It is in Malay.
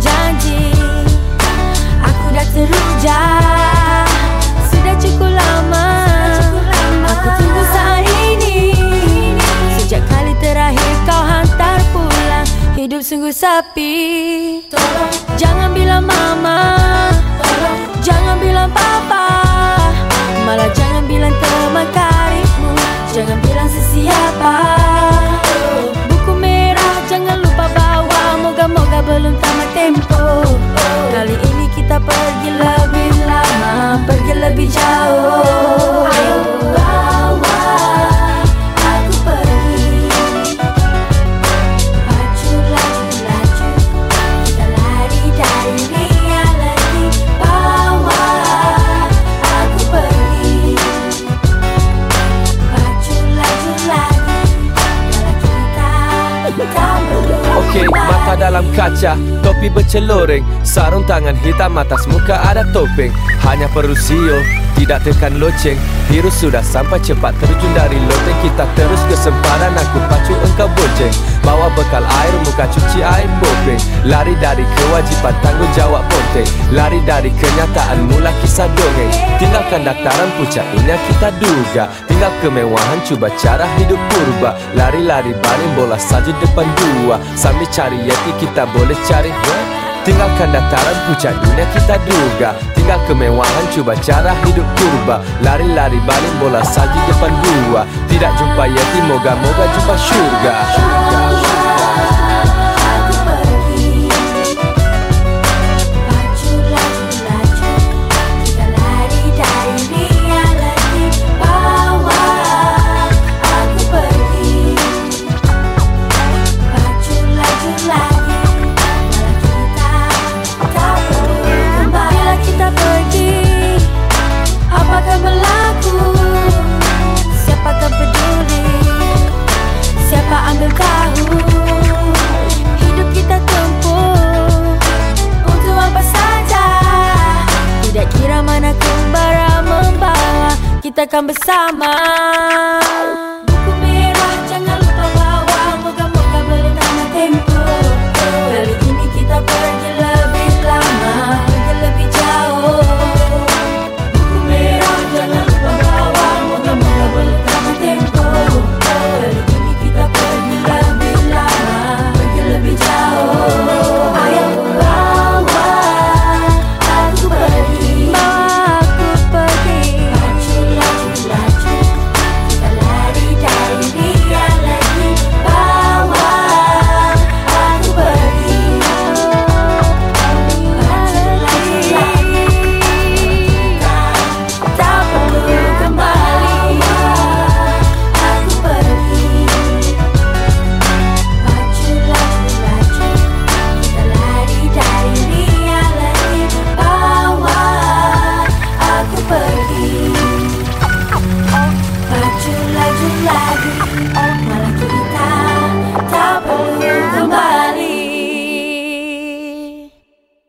janji. Aku dah teruja. Sudah cukup lama. Aku tunggu saat ini. Sejak kali terakhir kau hantar pulang Hidup sungguh sapi Jangan bilang mama. Okey, mata dalam kaca, topi berceloreng. Sarung tangan hitam atas muka ada topeng. Hanya perlu sio, tidak tekan loceng. Virus sudah sampai cepat terjun dari loteng. Kita terus ke sempadan, aku pacu engkau bonceng Bawa bekal air, muka cuci air bopeng Lari dari kewajiban, tanggungjawab ponteng. Lari dari kenyataan, mula kisah dongeng. Tinggalkan dataran ini yang kita duga Tinggal kemewahan, cuba cara hidup purba Lari-lari baling bola saja depan dua. Sambil cari yeti kita boleh cari Tinggalkan dataran puncak dunia kita duga. Tinggal kemewahan cuba cara hidup purba Lari-lari baling bola saji depan dua. Tidak jumpa yeti moga-moga jumpa syurga. Syurga, syurga kita akan bersama.